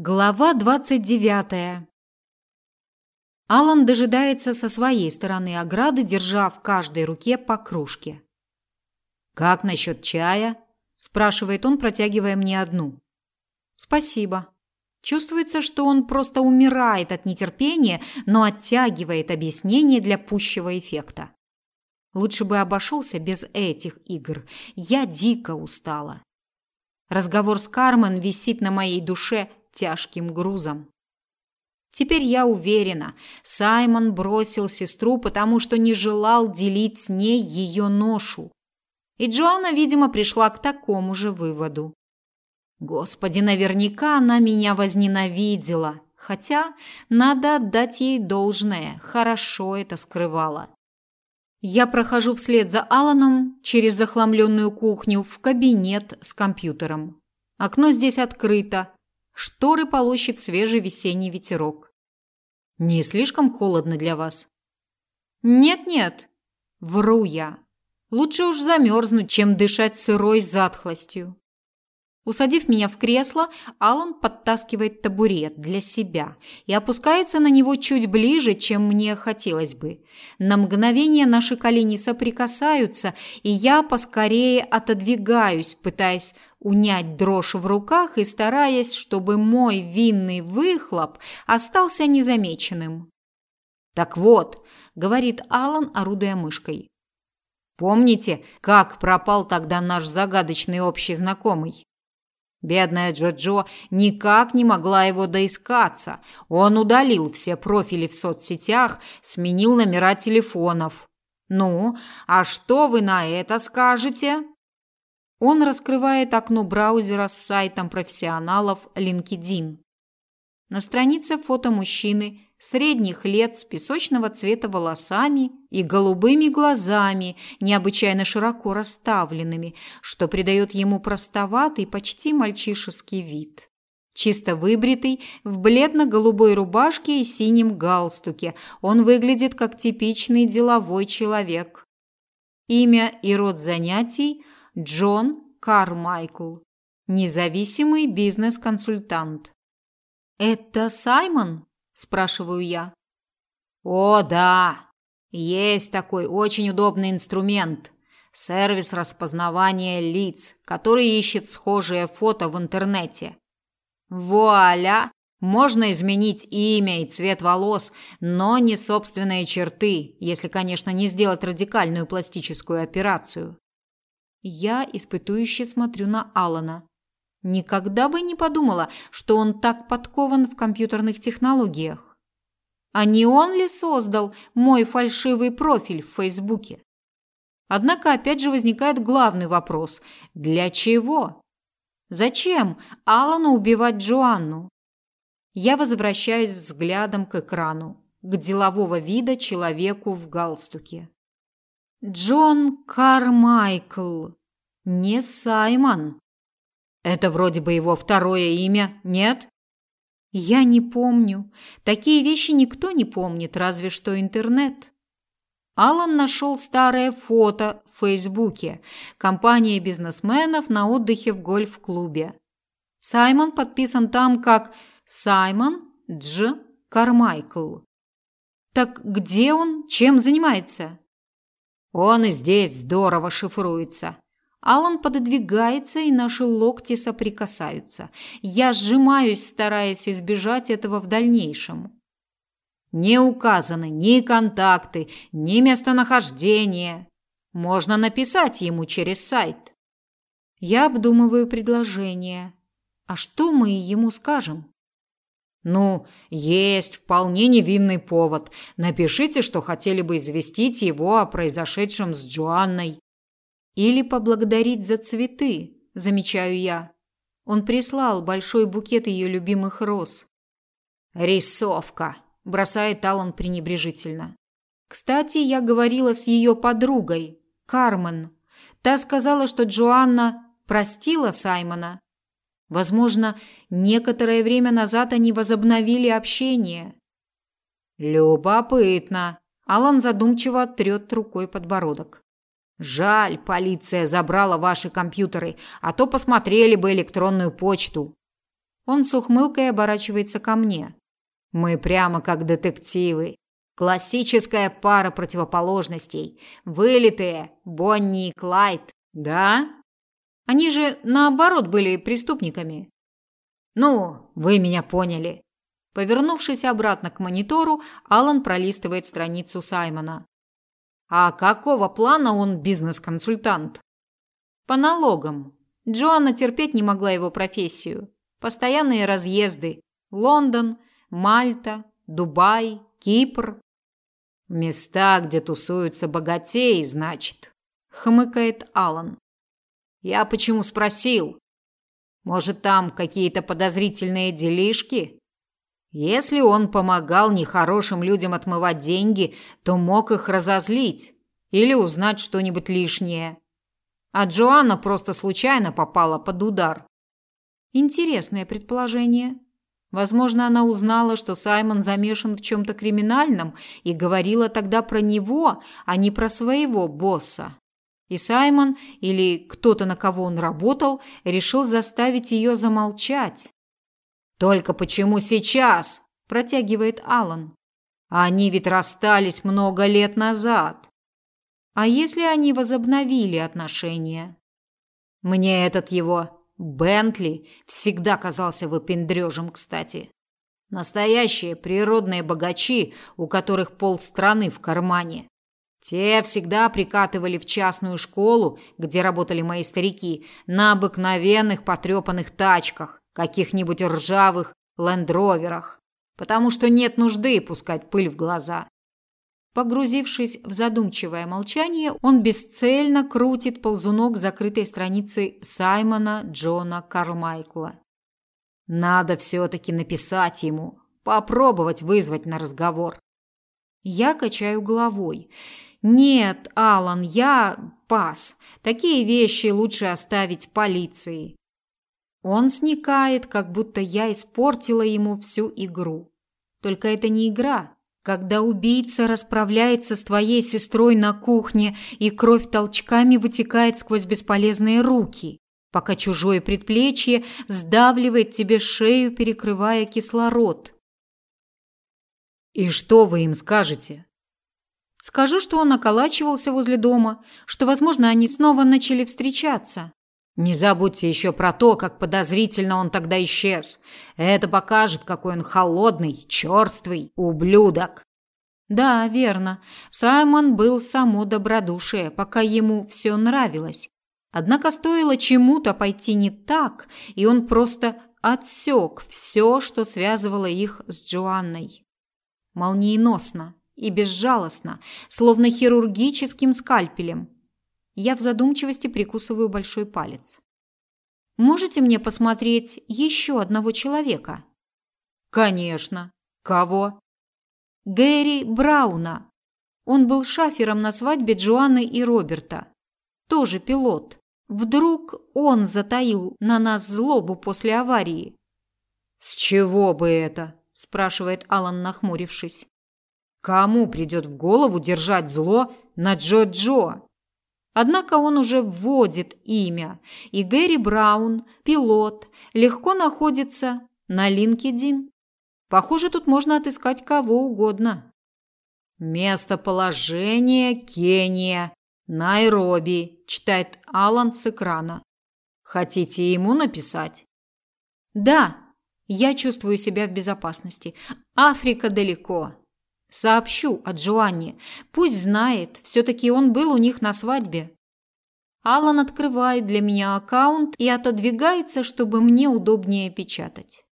Глава двадцать девятая. Алан дожидается со своей стороны ограды, держа в каждой руке по кружке. Как насчет чая? спрашивает он, протягивая мне одну. Спасибо. Чувствуется, что он просто умирает от нетерпения, но оттягивает объяснение для пущего эффекта. Лучше бы обошелся без этих игр. Я дико устала. Разговор с Кармен висит на моей душе тяжким грузом. Теперь я уверена, Саймон бросил сестру, потому что не желал делить с ней ее ношу. И Джоанна, видимо, пришла к такому же выводу. Господи, наверняка она меня возненавидела, хотя надо отдать ей должное, хорошо это скрывала. Я прохожу вслед за Аланом через захламленную кухню в кабинет с компьютером. Окно здесь открыто, Шторы полощет свежий весенний ветерок. Не слишком холодно для вас? Нет-нет, вру я. Лучше уж замерзнуть, чем дышать сырой затхлостью. Усадив меня в кресло, Алан подтаскивает табурет для себя и опускается на него чуть ближе, чем мне хотелось бы. На мгновение наши колени соприкасаются, и я поскорее отодвигаюсь, пытаясь унять дрожь в руках и стараясь, чтобы мой винный выхлоп остался незамеченным. Так вот, говорит Алан, орудуя мышкой. Помните, как пропал тогда наш загадочный общий знакомый? Бедная Джоджо никак не могла его доискаться. Он удалил все профили в соцсетях, сменил номера телефонов. Ну, а что вы на это скажете? Он раскрывает окно браузера с сайтом профессионалов LinkedIn. На странице фото мужчины средних лет с песочного цвета волосами и голубыми глазами, необычайно широко расставленными, что придает ему простоватый, почти мальчишеский вид. Чисто выбритый, в бледно-голубой рубашке и синем галстуке, он выглядит как типичный деловой человек. Имя и род занятий – Джон Кармайкл, независимый бизнес-консультант. «Это Саймон?» Спрашиваю я. О, да. Есть такой очень удобный инструмент сервис распознавания лиц, который ищет схожие фото в интернете. Вуаля! Можно изменить имя и цвет волос, но не собственные черты, если, конечно, не сделать радикальную пластическую операцию. Я испытующе смотрю на Алана. Никогда бы не подумала, что он так подкован в компьютерных технологиях. А не он ли создал мой фальшивый профиль в Фейсбуке? Однако опять же возникает главный вопрос: для чего? Зачем Алану убивать Джоанну? Я возвращаюсь взглядом к экрану, к делового вида человеку в галстуке. Джон Кармайкл, не Саймон. Это вроде бы его второе имя, нет? Я не помню. Такие вещи никто не помнит, разве что интернет. Алан нашел старое фото в Фейсбуке. Компания бизнесменов на отдыхе в гольф-клубе. Саймон подписан там как Саймон Дж. Кармайкл. Так где он? Чем занимается? Он и здесь здорово шифруется. Алан пододвигается, и наши локти соприкасаются. Я сжимаюсь, стараясь избежать этого в дальнейшем. Не указаны ни контакты, ни местонахождение. Можно написать ему через сайт. Я обдумываю предложение. А что мы ему скажем? Ну, есть вполне невинный повод. Напишите, что хотели бы известить его о произошедшем с Джоанной. Или поблагодарить за цветы, замечаю я. Он прислал большой букет ее любимых роз. Рисовка, бросает Алан пренебрежительно. Кстати, я говорила с ее подругой, Кармен. Та сказала, что Джоанна простила Саймона. Возможно, некоторое время назад они возобновили общение. Любопытно. Алан задумчиво трет рукой подбородок. Жаль, полиция забрала ваши компьютеры, а то посмотрели бы электронную почту. Он с ухмылкой оборачивается ко мне. Мы прямо как детективы. Классическая пара противоположностей. Вылитые Бонни и Клайд. Да? Они же наоборот были преступниками. Ну, вы меня поняли. Повернувшись обратно к монитору, Алан пролистывает страницу Саймона. А какого плана он бизнес-консультант? По налогам. Джоанна терпеть не могла его профессию. Постоянные разъезды. Лондон, Мальта, Дубай, Кипр. Места, где тусуются богатеи, значит, хмыкает Алан. Я почему спросил? Может, там какие-то подозрительные делишки? Если он помогал нехорошим людям отмывать деньги, то мог их разозлить или узнать что-нибудь лишнее. А Джоанна просто случайно попала под удар. Интересное предположение. Возможно, она узнала, что Саймон замешан в чем то криминальном и говорила тогда про него, а не про своего босса. И Саймон или кто-то, на кого он работал, решил заставить ее замолчать. Только почему сейчас? протягивает Алан. Они ведь расстались много лет назад. А если они возобновили отношения? Мне этот его Бентли всегда казался выпендрежем, кстати. Настоящие природные богачи, у которых полстраны в кармане. Те всегда прикатывали в частную школу, где работали мои старики, на обыкновенных потрепанных тачках, каких-нибудь ржавых лендроверах, потому что нет нужды пускать пыль в глаза. Погрузившись в задумчивое молчание, он бесцельно крутит ползунок закрытой страницы Саймона Джона Карлмайкла. Надо все-таки написать ему, попробовать вызвать на разговор. Я качаю головой. Нет, Алан, я пас. Такие вещи лучше оставить полиции. Он сникает, как будто я испортила ему всю игру. Только это не игра. Когда убийца расправляется с твоей сестрой на кухне, и кровь толчками вытекает сквозь бесполезные руки, пока чужое предплечье сдавливает тебе шею, перекрывая кислород. И что вы им скажете? Скажу, что он околачивался возле дома, что, возможно, они снова начали встречаться. Не забудьте еще про то, как подозрительно он тогда исчез. Это покажет, какой он холодный, черствый ублюдок. Да, верно. Саймон был само добродушие, пока ему все нравилось. Однако стоило чему-то пойти не так, и он просто отсек все, что связывало их с Джоанной. Молниеносно и безжалостно, словно хирургическим скальпелем. Я в задумчивости прикусываю большой палец. Можете мне посмотреть еще одного человека? Конечно. Кого? Гэри Брауна. Он был шафером на свадьбе Джоанны и Роберта. Тоже пилот. Вдруг он затаил на нас злобу после аварии. С чего бы это? спрашивает Алан, нахмурившись. Кому придет в голову держать зло на Джо-Джо? Однако он уже вводит имя, и Гэри Браун, пилот, легко находится на LinkedIn. Похоже, тут можно отыскать кого угодно. Местоположение Кения, Найроби, читает Алан с экрана. Хотите ему написать? Да, я чувствую себя в безопасности. Африка далеко. Сообщу о Джоанне. Пусть знает, все-таки он был у них на свадьбе. Алан открывает для меня аккаунт и отодвигается, чтобы мне удобнее печатать.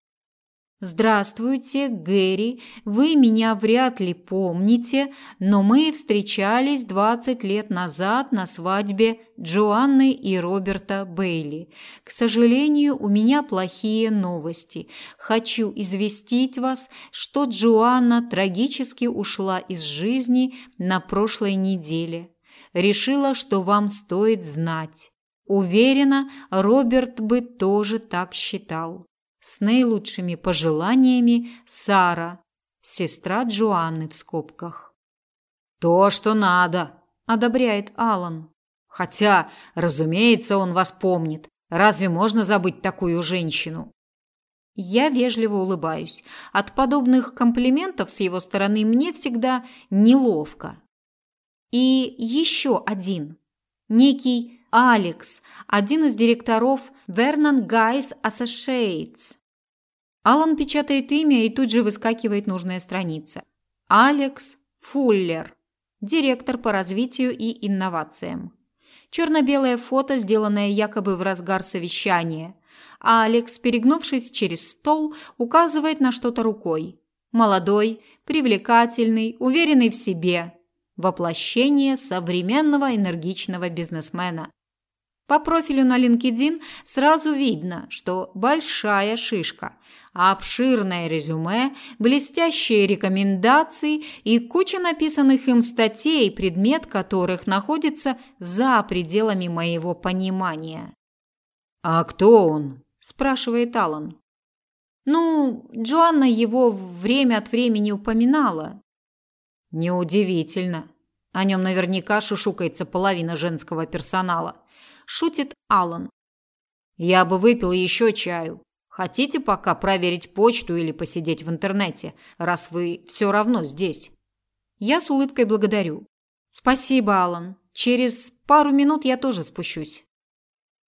Здравствуйте, Гэри. Вы меня вряд ли помните, но мы встречались 20 лет назад на свадьбе Джоанны и Роберта Бейли. К сожалению, у меня плохие новости. Хочу известить вас, что Джоанна трагически ушла из жизни на прошлой неделе. Решила, что вам стоит знать. Уверена, Роберт бы тоже так считал. С наилучшими пожеланиями Сара, сестра Джоанны в скобках. То, что надо, одобряет Алан. Хотя, разумеется, он вас помнит. Разве можно забыть такую женщину? Я вежливо улыбаюсь. От подобных комплиментов с его стороны мне всегда неловко. И еще один. Некий Алекс, один из директоров Vernon Guys Associates. Алан печатает имя и тут же выскакивает нужная страница. Алекс Фуллер, директор по развитию и инновациям. Черно-белое фото, сделанное якобы в разгар совещания. Алекс, перегнувшись через стол, указывает на что-то рукой. Молодой, привлекательный, уверенный в себе. Воплощение современного энергичного бизнесмена. По профилю на LinkedIn сразу видно, что большая шишка, обширное резюме, блестящие рекомендации и куча написанных им статей, предмет которых находится за пределами моего понимания. «А кто он?» – спрашивает Алан. «Ну, Джоанна его время от времени упоминала». «Неудивительно. О нем наверняка шушукается половина женского персонала» шутит Алан. Я бы выпил еще чаю. Хотите пока проверить почту или посидеть в интернете, раз вы все равно здесь? Я с улыбкой благодарю. Спасибо, Алан. Через пару минут я тоже спущусь.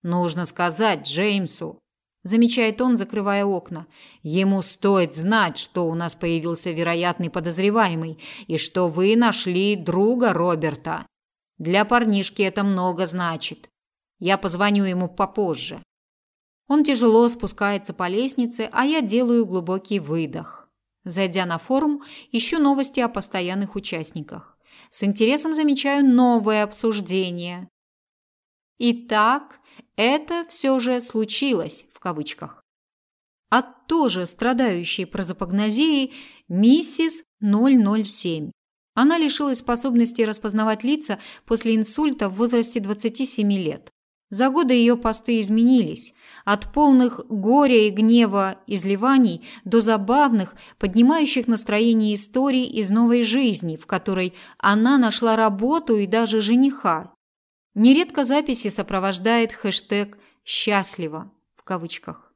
Нужно сказать Джеймсу, замечает он, закрывая окна. Ему стоит знать, что у нас появился вероятный подозреваемый и что вы нашли друга Роберта. Для парнишки это много значит. Я позвоню ему попозже. Он тяжело спускается по лестнице, а я делаю глубокий выдох. Зайдя на форум, ищу новости о постоянных участниках. С интересом замечаю новое обсуждение. Итак, это все же случилось в кавычках. От тоже страдающей прозапогнозией миссис 007. Она лишилась способности распознавать лица после инсульта в возрасте 27 лет. За годы ее посты изменились, от полных горя и гнева изливаний до забавных, поднимающих настроение историй из новой жизни, в которой она нашла работу и даже жениха. Нередко записи сопровождает хэштег «счастливо» в кавычках.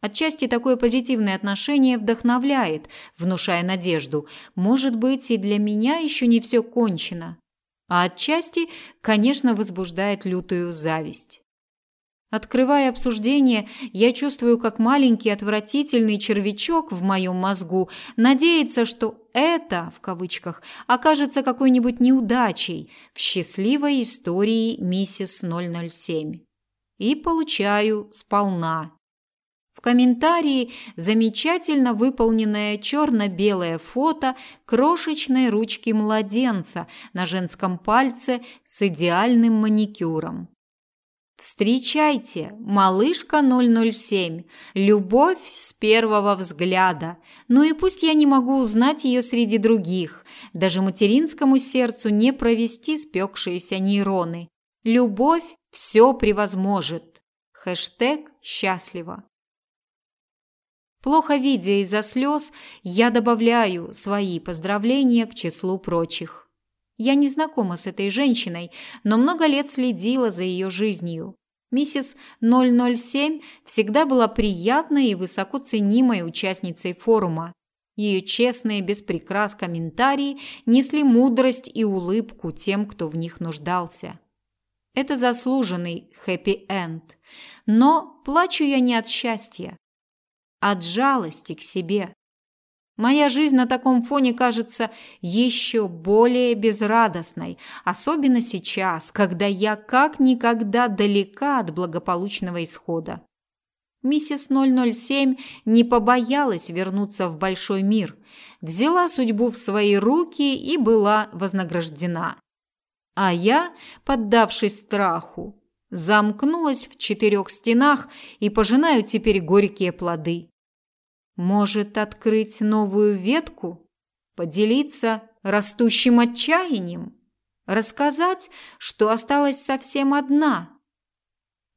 Отчасти такое позитивное отношение вдохновляет, внушая надежду. Может быть, и для меня еще не все кончено а отчасти, конечно, возбуждает лютую зависть. Открывая обсуждение, я чувствую, как маленький отвратительный червячок в моем мозгу надеется, что это, в кавычках, окажется какой-нибудь неудачей в счастливой истории миссис 007. И получаю сполна комментарии замечательно выполненное черно-белое фото крошечной ручки младенца на женском пальце с идеальным маникюром. Встречайте, малышка 007, любовь с первого взгляда. Ну и пусть я не могу узнать ее среди других, даже материнскому сердцу не провести спекшиеся нейроны. Любовь все превозможет. Хэштег счастливо. Плохо видя из-за слез, я добавляю свои поздравления к числу прочих. Я не знакома с этой женщиной, но много лет следила за ее жизнью. Миссис 007 всегда была приятной и высоко ценимой участницей форума. Ее честные, без прикрас комментарии несли мудрость и улыбку тем, кто в них нуждался. Это заслуженный хэппи-энд. Но плачу я не от счастья от жалости к себе. Моя жизнь на таком фоне кажется еще более безрадостной, особенно сейчас, когда я как никогда далека от благополучного исхода. Миссис 007 не побоялась вернуться в большой мир, взяла судьбу в свои руки и была вознаграждена. А я, поддавшись страху, замкнулась в четырех стенах и пожинаю теперь горькие плоды. Может, открыть новую ветку? Поделиться растущим отчаянием? Рассказать, что осталась совсем одна?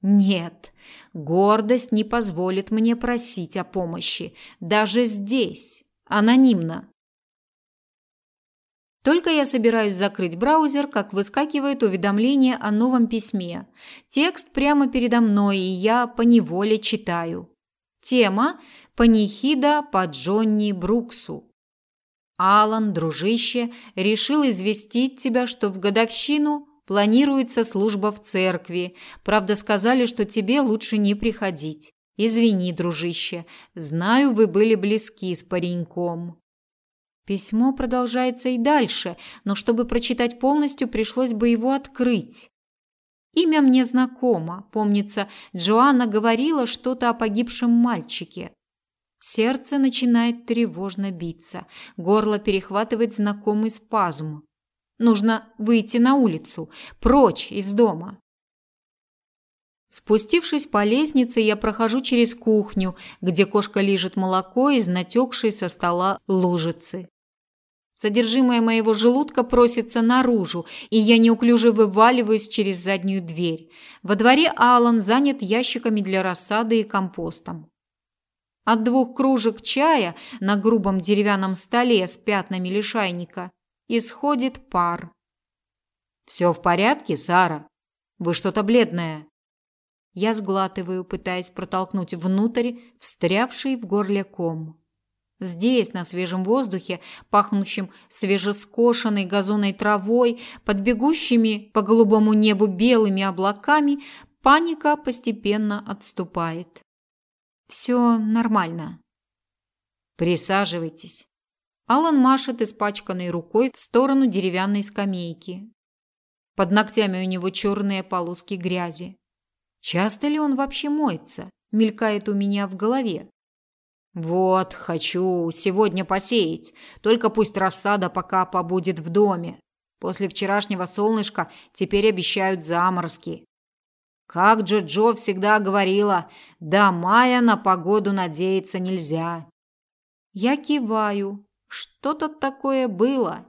Нет, гордость не позволит мне просить о помощи, даже здесь, анонимно. Только я собираюсь закрыть браузер, как выскакивает уведомление о новом письме. Текст прямо передо мной, и я поневоле читаю. Тема панихида по Джонни Бруксу. Алан, дружище, решил известить тебя, что в годовщину планируется служба в церкви. Правда, сказали, что тебе лучше не приходить. Извини, дружище. Знаю, вы были близки с пареньком. Письмо продолжается и дальше, но чтобы прочитать полностью, пришлось бы его открыть. Имя мне знакомо. Помнится, Джоанна говорила что-то о погибшем мальчике. Сердце начинает тревожно биться, горло перехватывает знакомый спазм. Нужно выйти на улицу, прочь из дома. Спустившись по лестнице, я прохожу через кухню, где кошка лижет молоко из натекшей со стола лужицы. Содержимое моего желудка просится наружу, и я неуклюже вываливаюсь через заднюю дверь. Во дворе Алан занят ящиками для рассады и компостом. От двух кружек чая на грубом деревянном столе с пятнами лишайника исходит пар. Все в порядке, Сара? Вы что-то бледная. Я сглатываю, пытаясь протолкнуть внутрь встрявший в горле ком. Здесь, на свежем воздухе, пахнущем свежескошенной газонной травой, под бегущими по голубому небу белыми облаками, паника постепенно отступает. Все нормально. Присаживайтесь. Алан машет испачканной рукой в сторону деревянной скамейки. Под ногтями у него черные полоски грязи. Часто ли он вообще моется? Мелькает у меня в голове. Вот, хочу сегодня посеять. Только пусть рассада пока побудет в доме. После вчерашнего солнышка теперь обещают заморозки. Как Джо-Джо всегда говорила, до мая на погоду надеяться нельзя. Я киваю. Что-то такое было.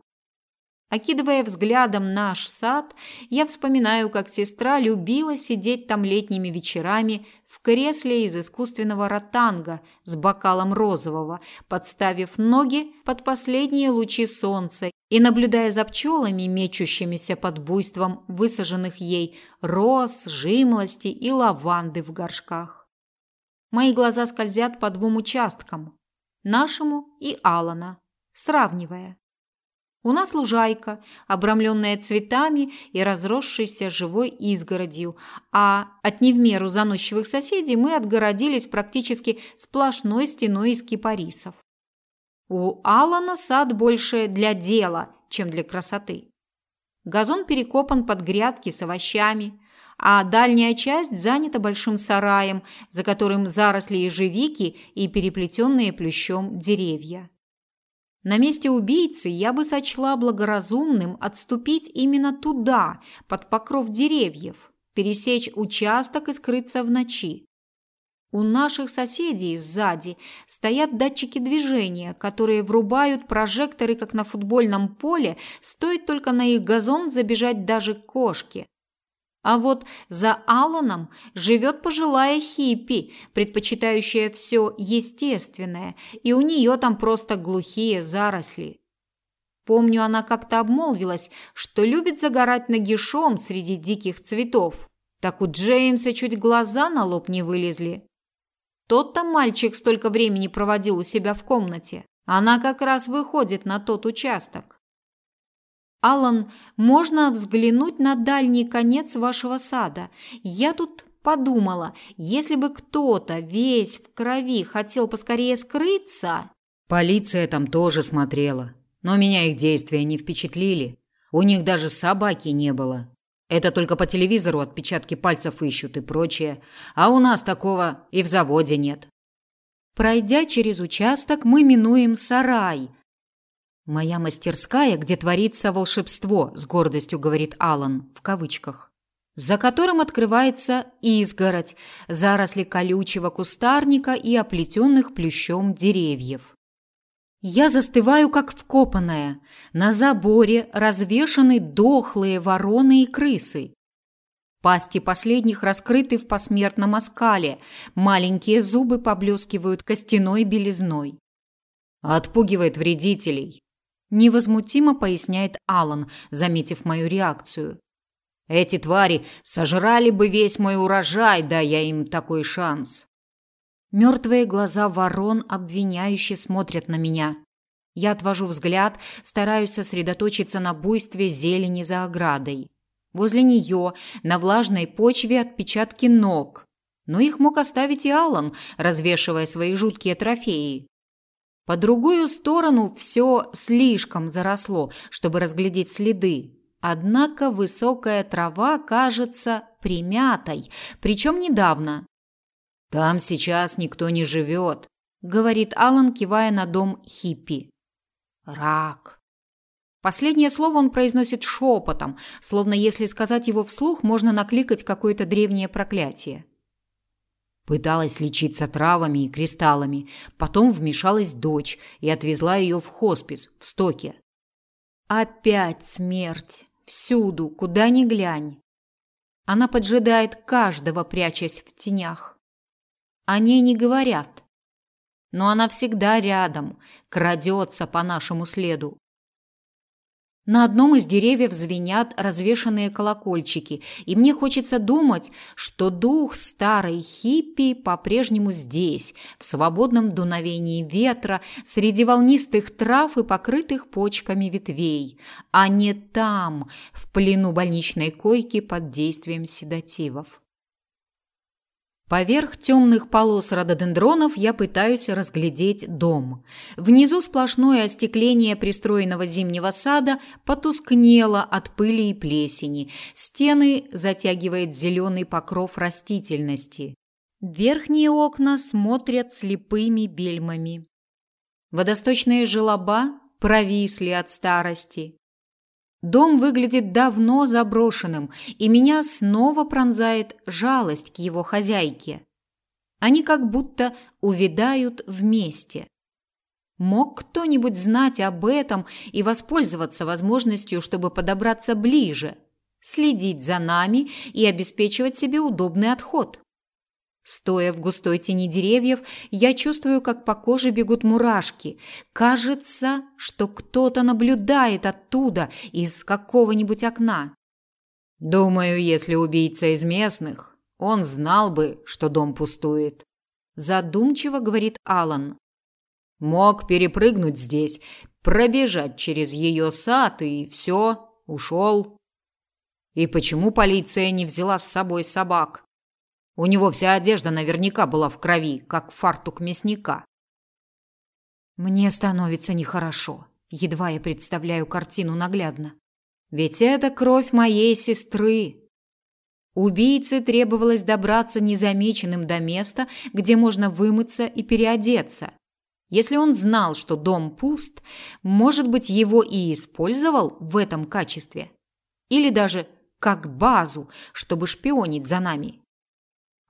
Окидывая взглядом наш сад, я вспоминаю, как сестра любила сидеть там летними вечерами в кресле из искусственного ротанга с бокалом розового, подставив ноги под последние лучи солнца и наблюдая за пчелами, мечущимися под буйством высаженных ей роз, жимолости и лаванды в горшках. Мои глаза скользят по двум участкам – нашему и Алана, сравнивая. У нас лужайка, обрамленная цветами и разросшейся живой изгородью, а от не в меру заносчивых соседей мы отгородились практически сплошной стеной из кипарисов. У Алана сад больше для дела, чем для красоты. Газон перекопан под грядки с овощами, а дальняя часть занята большим сараем, за которым заросли ежевики и переплетенные плющом деревья. На месте убийцы я бы сочла благоразумным отступить именно туда, под покров деревьев, пересечь участок и скрыться в ночи. У наших соседей сзади стоят датчики движения, которые врубают прожекторы, как на футбольном поле, стоит только на их газон забежать даже кошке. А вот за Алланом живет пожилая хиппи, предпочитающая все естественное, и у нее там просто глухие заросли. Помню, она как-то обмолвилась, что любит загорать нагишом среди диких цветов. Так у Джеймса чуть глаза на лоб не вылезли. Тот-то мальчик столько времени проводил у себя в комнате. Она как раз выходит на тот участок. Алан, можно взглянуть на дальний конец вашего сада. Я тут подумала, если бы кто-то весь в крови хотел поскорее скрыться, полиция там тоже смотрела, но меня их действия не впечатлили. У них даже собаки не было. Это только по телевизору отпечатки пальцев ищут и прочее, а у нас такого и в заводе нет. Пройдя через участок, мы минуем сарай, Моя мастерская, где творится волшебство, с гордостью говорит Алан в кавычках, за которым открывается изгородь, заросли колючего кустарника и оплетенных плющом деревьев. Я застываю как вкопанная. На заборе развешаны дохлые вороны и крысы. Пасти последних раскрыты в посмертном оскале, маленькие зубы поблескивают костяной белизной. Отпугивает вредителей, невозмутимо поясняет Алан, заметив мою реакцию. Эти твари сожрали бы весь мой урожай, да я им такой шанс. Мертвые глаза ворон обвиняюще смотрят на меня. Я отвожу взгляд, стараюсь сосредоточиться на буйстве зелени за оградой. Возле нее на влажной почве отпечатки ног, но их мог оставить и Алан, развешивая свои жуткие трофеи. По другую сторону все слишком заросло, чтобы разглядеть следы. Однако высокая трава кажется примятой, причем недавно. Там сейчас никто не живет, говорит Алан, кивая на дом хиппи. Рак. Последнее слово он произносит шепотом, словно если сказать его вслух, можно накликать какое-то древнее проклятие. Пыталась лечиться травами и кристаллами, потом вмешалась дочь и отвезла ее в хоспис в Стоке. Опять смерть, всюду, куда ни глянь. Она поджидает каждого, прячась в тенях. О ней не говорят, но она всегда рядом, крадется по нашему следу. На одном из деревьев звенят развешанные колокольчики, и мне хочется думать, что дух старой хиппи по-прежнему здесь, в свободном дуновении ветра, среди волнистых трав и покрытых почками ветвей, а не там, в плену больничной койки под действием седативов. Поверх темных полос рододендронов я пытаюсь разглядеть дом. Внизу сплошное остекление пристроенного зимнего сада потускнело от пыли и плесени. Стены затягивает зеленый покров растительности. Верхние окна смотрят слепыми бельмами. Водосточные желоба провисли от старости. Дом выглядит давно заброшенным, и меня снова пронзает жалость к его хозяйке. Они как будто увядают вместе. Мог кто-нибудь знать об этом и воспользоваться возможностью, чтобы подобраться ближе, следить за нами и обеспечивать себе удобный отход? Стоя в густой тени деревьев, я чувствую, как по коже бегут мурашки. Кажется, что кто-то наблюдает оттуда, из какого-нибудь окна. Думаю, если убийца из местных, он знал бы, что дом пустует. Задумчиво говорит Алан. Мог перепрыгнуть здесь, пробежать через ее сад и все, ушел. И почему полиция не взяла с собой собак? У него вся одежда наверняка была в крови, как фартук мясника. Мне становится нехорошо. Едва я представляю картину наглядно. Ведь это кровь моей сестры. Убийце требовалось добраться незамеченным до места, где можно вымыться и переодеться. Если он знал, что дом пуст, может быть, его и использовал в этом качестве. Или даже как базу, чтобы шпионить за нами.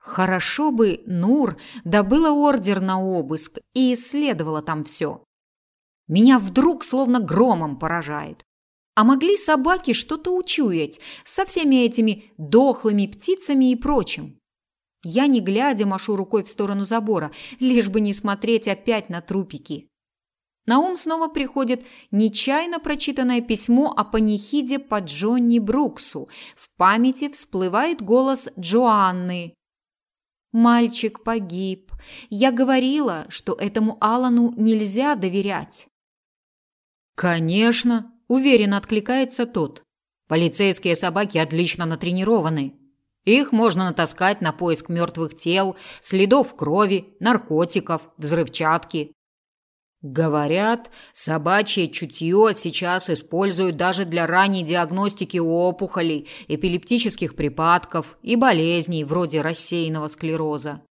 Хорошо бы Нур добыла ордер на обыск и исследовала там все. Меня вдруг словно громом поражает. А могли собаки что-то учуять со всеми этими дохлыми птицами и прочим? Я, не глядя, машу рукой в сторону забора, лишь бы не смотреть опять на трупики. На ум снова приходит нечаянно прочитанное письмо о панихиде по Джонни Бруксу. В памяти всплывает голос Джоанны, Мальчик погиб. Я говорила, что этому Алану нельзя доверять. Конечно, уверенно откликается тот. Полицейские собаки отлично натренированы. Их можно натаскать на поиск мертвых тел, следов крови, наркотиков, взрывчатки. Говорят, собачье чутье сейчас используют даже для ранней диагностики опухолей, эпилептических припадков и болезней вроде рассеянного склероза.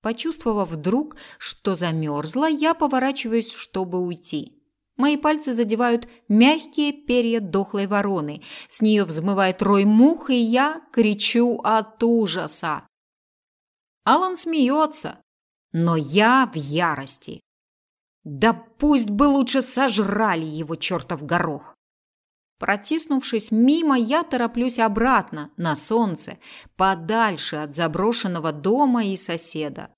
Почувствовав вдруг, что замерзла, я поворачиваюсь, чтобы уйти. Мои пальцы задевают мягкие перья дохлой вороны. С нее взмывает рой мух, и я кричу от ужаса. Алан смеется, но я в ярости. Да пусть бы лучше сожрали его чертов горох. Протиснувшись мимо, я тороплюсь обратно, на солнце, подальше от заброшенного дома и соседа.